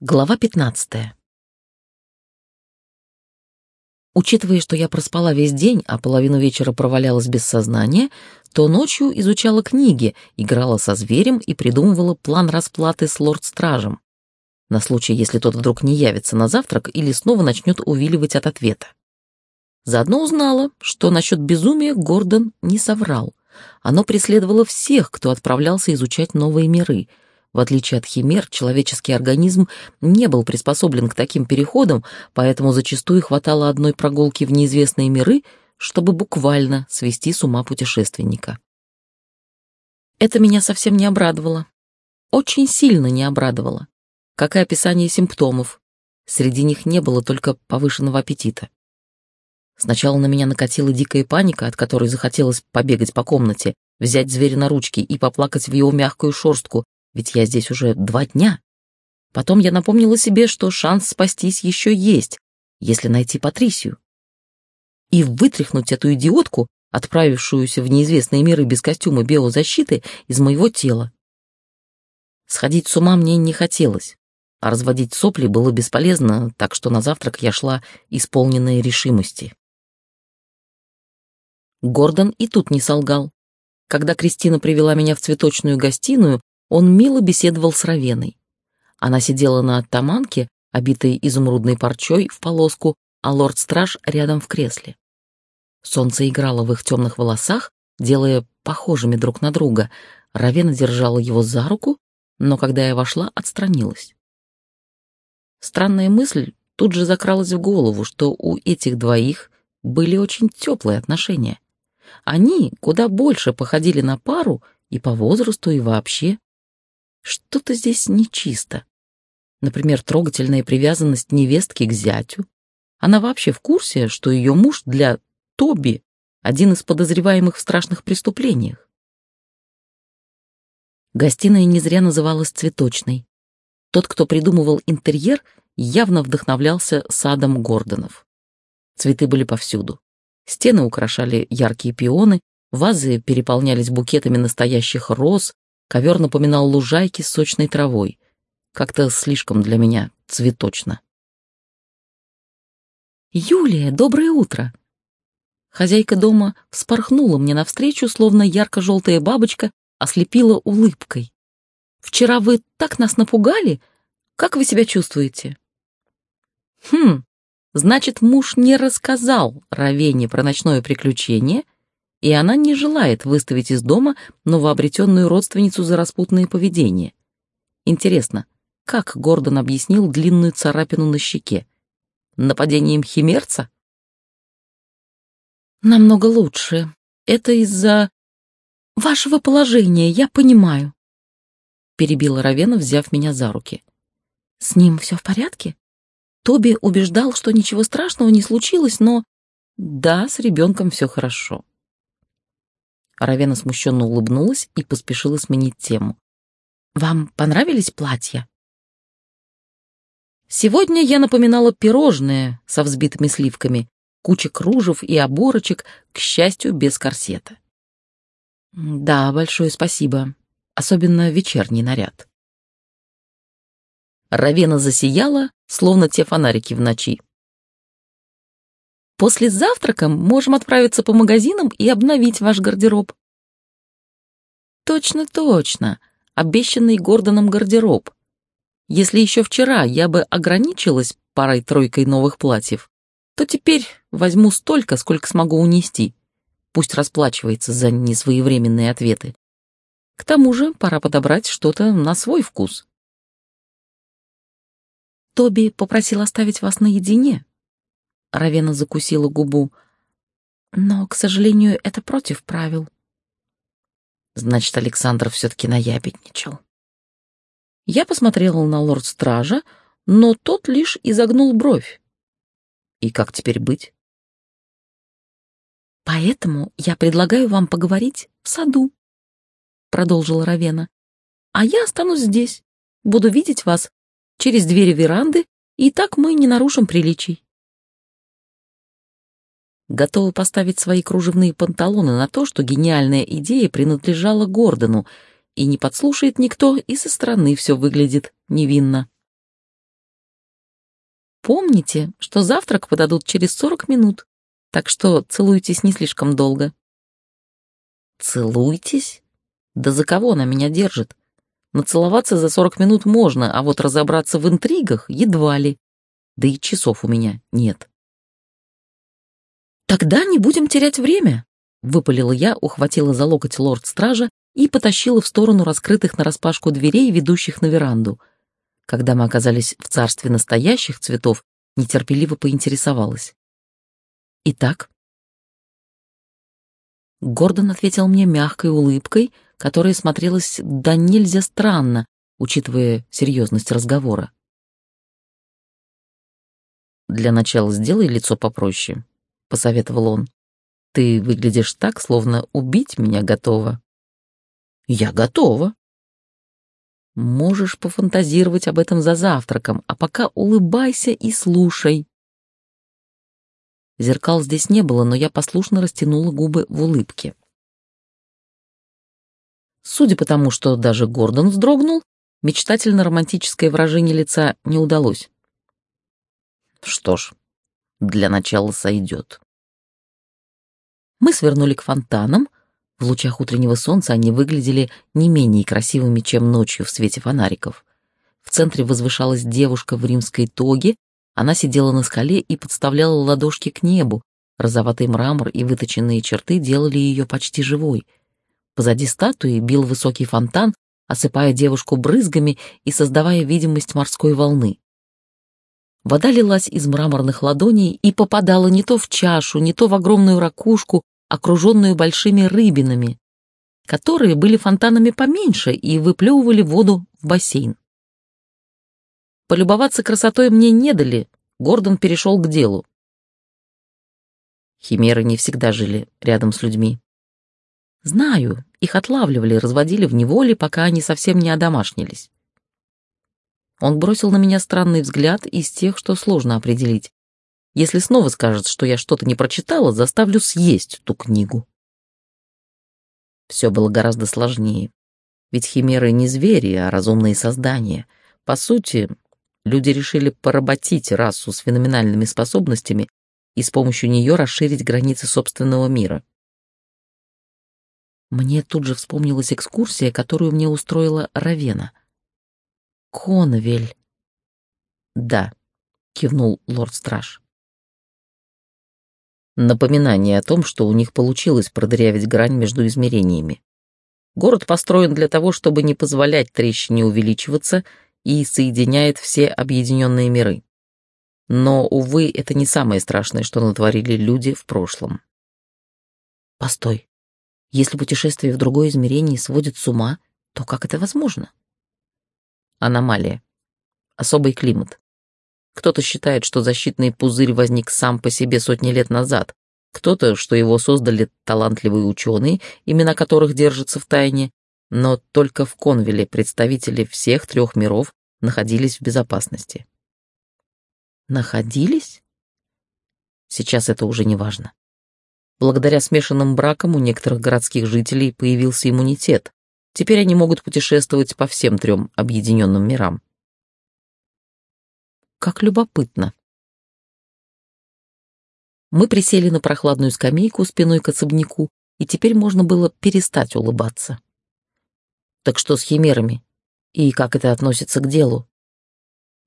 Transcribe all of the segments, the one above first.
Глава 15. Учитывая, что я проспала весь день, а половину вечера провалялась без сознания, то ночью изучала книги, играла со зверем и придумывала план расплаты с лорд-стражем. На случай, если тот вдруг не явится на завтрак или снова начнет увиливать от ответа. Заодно узнала, что насчет безумия Гордон не соврал. Оно преследовало всех, кто отправлялся изучать новые миры — в отличие от химер, человеческий организм не был приспособлен к таким переходам, поэтому зачастую хватало одной прогулки в неизвестные миры, чтобы буквально свести с ума путешественника. Это меня совсем не обрадовало. Очень сильно не обрадовало. Как и описание симптомов. Среди них не было только повышенного аппетита. Сначала на меня накатила дикая паника, от которой захотелось побегать по комнате, взять зверя на ручки и поплакать в его мягкую шорстку, ведь я здесь уже два дня. Потом я напомнила себе, что шанс спастись еще есть, если найти Патрисию. И вытряхнуть эту идиотку, отправившуюся в неизвестные миры без костюма биозащиты, из моего тела. Сходить с ума мне не хотелось, а разводить сопли было бесполезно, так что на завтрак я шла исполненная решимости. Гордон и тут не солгал. Когда Кристина привела меня в цветочную гостиную, он мило беседовал с Равеной. Она сидела на оттаманке, обитой изумрудной парчой в полоску, а лорд-страж рядом в кресле. Солнце играло в их темных волосах, делая похожими друг на друга. Равена держала его за руку, но когда я вошла, отстранилась. Странная мысль тут же закралась в голову, что у этих двоих были очень теплые отношения. Они куда больше походили на пару и по возрасту, и вообще. Что-то здесь нечисто. Например, трогательная привязанность невестки к зятю. Она вообще в курсе, что ее муж для Тоби один из подозреваемых в страшных преступлениях. Гостиная не зря называлась цветочной. Тот, кто придумывал интерьер, явно вдохновлялся садом Гордонов. Цветы были повсюду. Стены украшали яркие пионы, вазы переполнялись букетами настоящих роз, Ковер напоминал лужайки с сочной травой. Как-то слишком для меня цветочно. «Юлия, доброе утро!» Хозяйка дома вспорхнула мне навстречу, словно ярко-желтая бабочка ослепила улыбкой. «Вчера вы так нас напугали! Как вы себя чувствуете?» «Хм, значит, муж не рассказал Равене про ночное приключение — и она не желает выставить из дома новообретенную родственницу за распутное поведение. Интересно, как Гордон объяснил длинную царапину на щеке? Нападением химерца? Намного лучше. Это из-за вашего положения, я понимаю. Перебила Равена, взяв меня за руки. С ним все в порядке? Тоби убеждал, что ничего страшного не случилось, но... Да, с ребенком все хорошо. Равена смущенно улыбнулась и поспешила сменить тему. «Вам понравились платья?» Сегодня я напоминала пирожное со взбитыми сливками, куча кружев и оборочек, к счастью, без корсета. Да, большое спасибо. Особенно вечерний наряд. Равена засияла, словно те фонарики в ночи. После завтрака можем отправиться по магазинам и обновить ваш гардероб. Точно, точно. Обещанный Гордоном гардероб. Если еще вчера я бы ограничилась парой-тройкой новых платьев, то теперь возьму столько, сколько смогу унести. Пусть расплачивается за несвоевременные ответы. К тому же пора подобрать что-то на свой вкус. Тоби попросил оставить вас наедине, Равена закусила губу. Но, к сожалению, это против правил. Значит, Александр все-таки наябедничал. Я посмотрела на лорд-стража, но тот лишь изогнул бровь. И как теперь быть? Поэтому я предлагаю вам поговорить в саду, продолжила Равена. А я останусь здесь, буду видеть вас через двери веранды, и так мы не нарушим приличий готова поставить свои кружевные панталоны на то, что гениальная идея принадлежала Гордону, и не подслушает никто, и со стороны все выглядит невинно. Помните, что завтрак подадут через сорок минут, так что целуйтесь не слишком долго». «Целуйтесь? Да за кого она меня держит? Нацеловаться за сорок минут можно, а вот разобраться в интригах едва ли. Да и часов у меня нет». «Тогда не будем терять время», — выпалила я, ухватила за локоть лорд-стража и потащила в сторону раскрытых нараспашку дверей, ведущих на веранду. Когда мы оказались в царстве настоящих цветов, нетерпеливо поинтересовалась. «Итак?» Гордон ответил мне мягкой улыбкой, которая смотрелась да нельзя странно, учитывая серьезность разговора. «Для начала сделай лицо попроще», — посоветовал он. «Ты выглядишь так, словно убить меня готова». «Я готова». «Можешь пофантазировать об этом за завтраком, а пока улыбайся и слушай». Зеркал здесь не было, но я послушно растянула губы в улыбке. Судя по тому, что даже Гордон вздрогнул, мечтательно-романтическое выражение лица не удалось. Что ж, для начала сойдет. Мы свернули к фонтанам. В лучах утреннего солнца они выглядели не менее красивыми, чем ночью в свете фонариков. В центре возвышалась девушка в римской тоге. Она сидела на скале и подставляла ладошки к небу. Розоватый мрамор и выточенные черты делали ее почти живой. Позади статуи бил высокий фонтан, осыпая девушку брызгами и создавая видимость морской волны. Вода лилась из мраморных ладоней и попадала не то в чашу, не то в огромную ракушку, окруженную большими рыбинами, которые были фонтанами поменьше и выплевывали воду в бассейн. Полюбоваться красотой мне не дали, Гордон перешел к делу. Химеры не всегда жили рядом с людьми. Знаю, их отлавливали, разводили в неволе, пока они совсем не одомашнились. Он бросил на меня странный взгляд из тех, что сложно определить. Если снова скажет, что я что-то не прочитала, заставлю съесть ту книгу. Все было гораздо сложнее. Ведь химеры не звери, а разумные создания. По сути, люди решили поработить расу с феноменальными способностями и с помощью нее расширить границы собственного мира. Мне тут же вспомнилась экскурсия, которую мне устроила Равена — Конвель. Да, кивнул лорд-страж. Напоминание о том, что у них получилось продырявить грань между измерениями. Город построен для того, чтобы не позволять трещине увеличиваться и соединяет все объединенные миры. Но, увы, это не самое страшное, что натворили люди в прошлом. Постой. Если путешествие в другое измерение сводит с ума, то как это возможно? Аномалия. Особый климат. Кто-то считает, что защитный пузырь возник сам по себе сотни лет назад, кто-то, что его создали талантливые ученые, имена которых держатся в тайне, но только в Конвиле представители всех трех миров находились в безопасности. Находились? Сейчас это уже не важно. Благодаря смешанным бракам у некоторых городских жителей появился иммунитет, Теперь они могут путешествовать по всем трем объединенным мирам. Как любопытно. Мы присели на прохладную скамейку спиной к особняку, и теперь можно было перестать улыбаться. Так что с химерами? И как это относится к делу?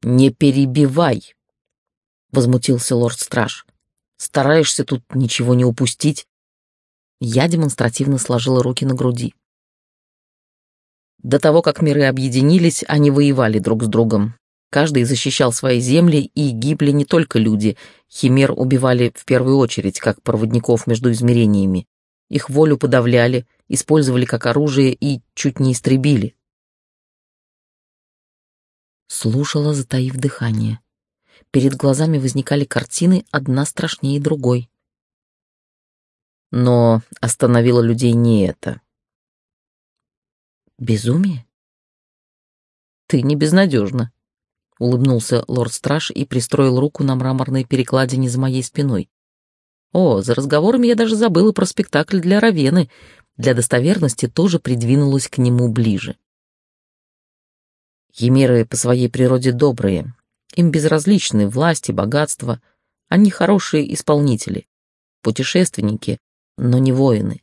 «Не перебивай!» — возмутился лорд-страж. «Стараешься тут ничего не упустить?» Я демонстративно сложила руки на груди. До того, как миры объединились, они воевали друг с другом. Каждый защищал свои земли, и гибли не только люди. Химер убивали в первую очередь, как проводников между измерениями. Их волю подавляли, использовали как оружие и чуть не истребили. Слушала, затаив дыхание. Перед глазами возникали картины, одна страшнее другой. Но остановило людей не это. Безумие? Ты не безнадежна, улыбнулся лорд-страж и пристроил руку на мраморной перекладине за моей спиной. О, за разговорами я даже забыла про спектакль для Равены. Для достоверности тоже придвинулась к нему ближе. Химеры по своей природе добрые. Им безразличны власти, богатство. Они хорошие исполнители, путешественники, но не воины.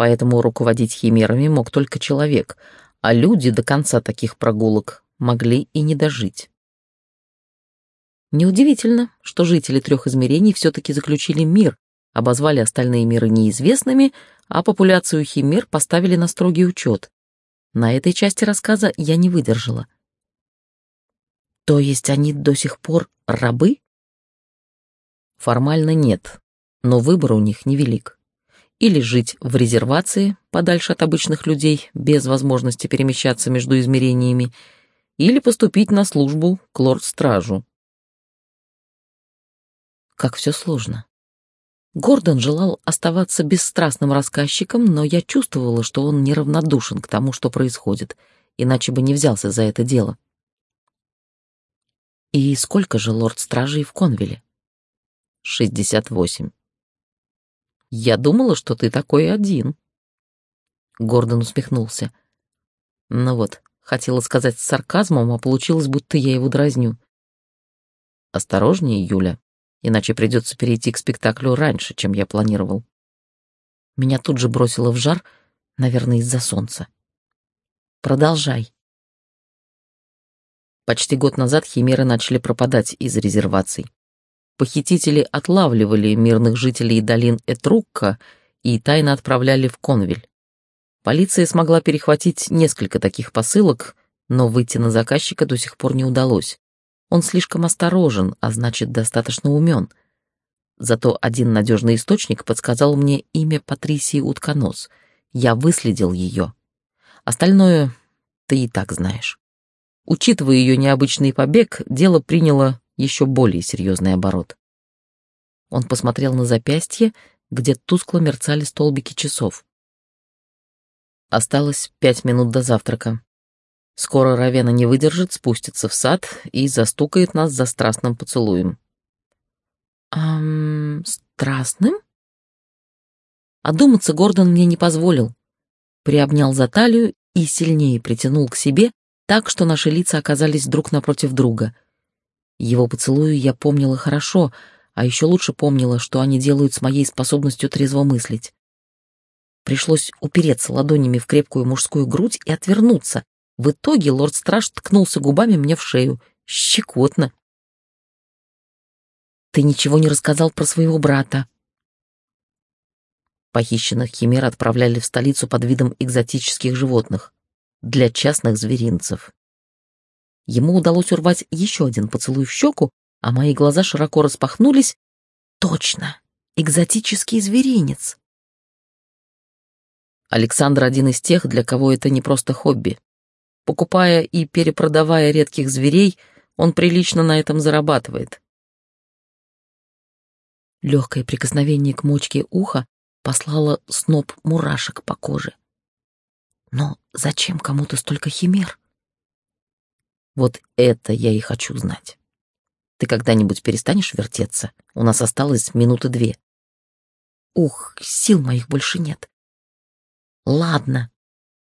Поэтому руководить химерами мог только человек, а люди до конца таких прогулок могли и не дожить. Неудивительно, что жители трех измерений все-таки заключили мир, обозвали остальные миры неизвестными, а популяцию химер поставили на строгий учет. На этой части рассказа я не выдержала. То есть они до сих пор рабы? Формально нет, но выбор у них невелик. Или жить в резервации, подальше от обычных людей, без возможности перемещаться между измерениями, или поступить на службу к лорд-стражу. Как все сложно. Гордон желал оставаться бесстрастным рассказчиком, но я чувствовала, что он неравнодушен к тому, что происходит, иначе бы не взялся за это дело. И сколько же лорд-стражей в Конвиле? Шестьдесят восемь. Я думала, что ты такой один. Гордон усмехнулся. Ну вот, хотела сказать с сарказмом, а получилось, будто я его дразню. Осторожнее, Юля иначе придется перейти к спектаклю раньше, чем я планировал. Меня тут же бросило в жар, наверное, из-за солнца. Продолжай. Почти год назад химеры начали пропадать из резерваций. Похитители отлавливали мирных жителей долин Этрукка и тайно отправляли в Конвиль. Полиция смогла перехватить несколько таких посылок, но выйти на заказчика до сих пор не удалось. Он слишком осторожен, а значит, достаточно умен. Зато один надежный источник подсказал мне имя Патрисии Утконос. Я выследил ее. Остальное ты и так знаешь. Учитывая ее необычный побег, дело приняло еще более серьезный оборот. Он посмотрел на запястье, где тускло мерцали столбики часов. Осталось пять минут до завтрака. Скоро Равена не выдержит, спустится в сад и застукает нас за страстным поцелуем. «Ам... страстным?» Одуматься Гордон мне не позволил. Приобнял за талию и сильнее притянул к себе, так что наши лица оказались друг напротив друга. Его поцелуи я помнила хорошо, а еще лучше помнила, что они делают с моей способностью трезво мыслить. Пришлось упереться ладонями в крепкую мужскую грудь и отвернуться, в итоге лорд-страж ткнулся губами мне в шею. Щекотно. «Ты ничего не рассказал про своего брата». Похищенных химер отправляли в столицу под видом экзотических животных для частных зверинцев. Ему удалось урвать еще один поцелуй в щеку, а мои глаза широко распахнулись. Точно, экзотический зверинец. Александр один из тех, для кого это не просто хобби. Покупая и перепродавая редких зверей, он прилично на этом зарабатывает. Легкое прикосновение к мочке уха послало сноп мурашек по коже. Но зачем кому-то столько химер? Вот это я и хочу знать. Ты когда-нибудь перестанешь вертеться? У нас осталось минуты две. Ух, сил моих больше нет. Ладно,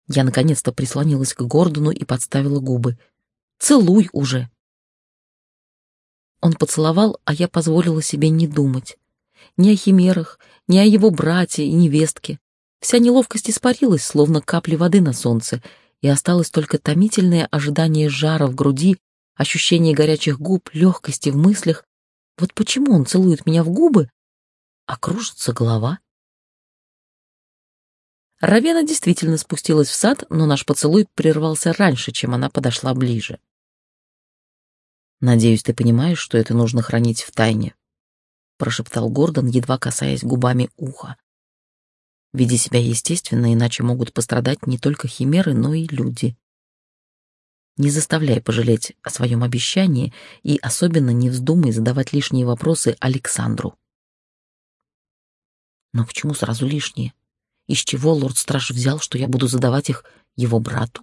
я наконец-то прислонилась к Гордону и подставила губы. «Целуй уже!» Он поцеловал, а я позволила себе не думать. Ни о химерах, ни о его брате и невестке. Вся неловкость испарилась, словно капли воды на солнце, и осталось только томительное ожидание жара в груди, ощущение горячих губ, легкости в мыслях. Вот почему он целует меня в губы, а кружится голова? Равена действительно спустилась в сад, но наш поцелуй прервался раньше, чем она подошла ближе. «Надеюсь, ты понимаешь, что это нужно хранить в тайне», — прошептал Гордон, едва касаясь губами уха. «Веди себя естественно, иначе могут пострадать не только химеры, но и люди. Не заставляй пожалеть о своем обещании и особенно не вздумай задавать лишние вопросы Александру». «Но почему сразу лишние?» Из чего лорд-страж взял, что я буду задавать их его брату?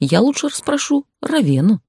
Я лучше расспрошу Равену.